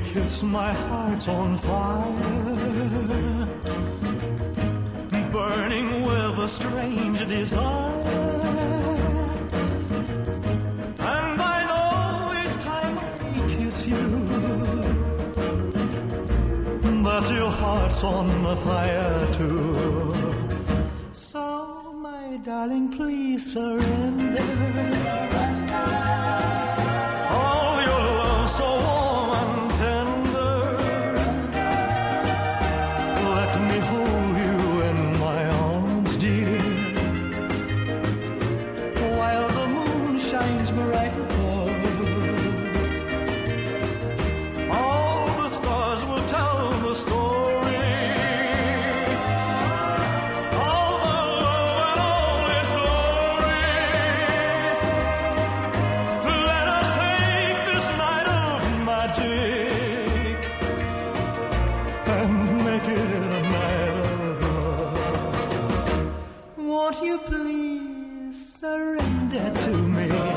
kiss, my heart's on fire, burning with a strange desire. And I know each time I kiss you that your heart's on fire too. So, my darling, please surrender. you please surrender to me?